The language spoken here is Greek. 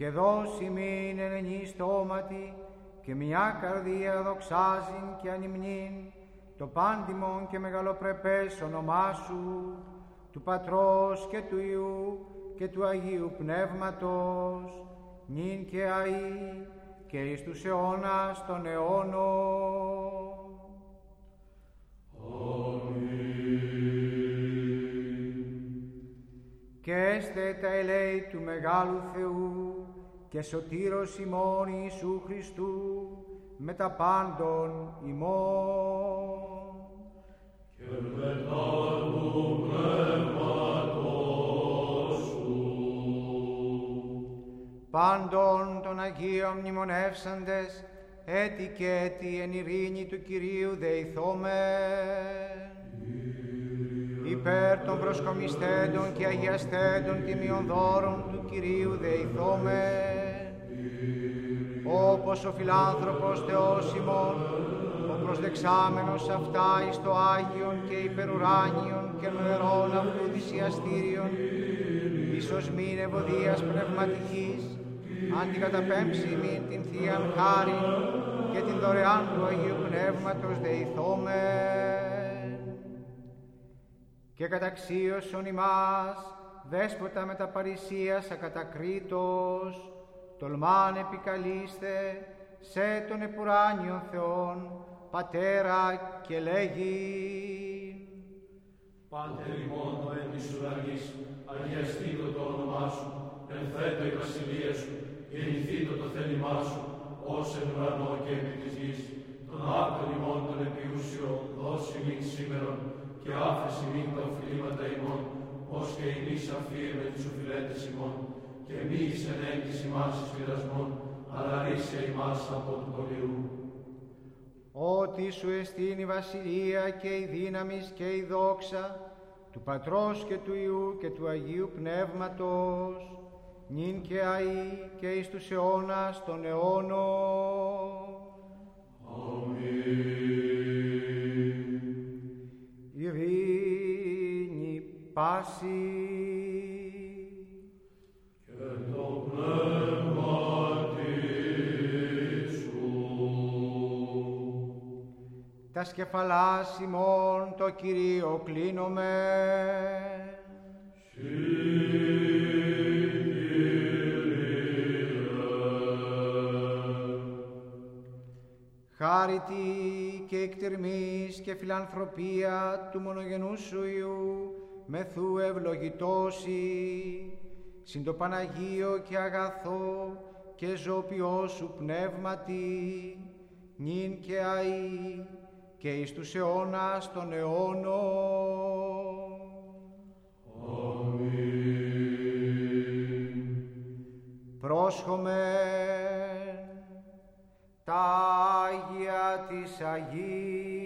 και δώσει μην εν στόματι και μια καρδία δοξάζειν και ανυμνήν το πάντιμον και μεγαλοπρεπές όνομά σου του Πατρός και του Υιού και του Αγίου Πνεύματος νυν και αΐ και εις τους αιώνας των αιώνων. Και έστε τα ελέη του Μεγάλου Θεού και σωτήρος ημών Ιησού Χριστού με τα πάντων ημών. Και μετά του πνεύματος σου. Πάντων των Αγίων μνημονεύσαντες, έτη και έτη εν ειρήνη του Κυρίου δεηθόμεν υπέρ των προσκομιστέντων και αγιαστέντων τιμιών δώρων του Κυρίου δεηθόμεν όπως ο φιλάνθρωπος Θεός ημών, ο προσδεξάμενος αυτά εις το Άγιον και υπερουράνιον και νερών αυτού θυσιαστήριον, εις οσμήν ευωδίας πνευματικής, αντικαταπέμψει μην την Θείαν χάρη και την δωρεάν του Αγίου Πνεύματος δεηθόμεν. Και καταξίωσον ημάς, δέσποτα με τα παρησίας ακατακρίτως, τολμάν επικαλείστε σε τον επουράνιο Θεόν, Πατέρα και λέγει. Πάτερ ημών ο εν της ουρανής, αγιαστήτω το όνομά σου, ενθέτω η βασιλεία σου, γεννηθήτω το θέλημά σου, ως εν ουρανό και επί της γης, των άπτων ημών των επιούσιο, δώσει μην σήμερον, και άφεση μην τα οφειλήματα ημών, ως και ημείς αφήρ με τους οφειλέτες ημών, και μη εις εν έγκυση μας εις πειρασμών, αλλά ρίσε ημάς από του πολιού. Ότι σου εστίν η βασιλεία και η δύναμις και η δόξα του Πατρός και του Υιού και του Αγίου Πνεύματος, νυν και αΐ και εις τους αιώνας των αιώνων. Αμήν. Πάση. Και το πνεύμα σου. Τα σκεφαλάς ημών το Κυρίο κλείνομαι. Χάρητη και εκτερμής και φιλανθρωπία του μονογενού σου Υιού, μεθού ευλογητώσει, συν το Παναγίο και αγαθό και ζωπιό σου πνεύματι, νυν και αΐ και εις τους αιώνας των αιώνων. Πρόσχομεν τα Άγια της Αγίας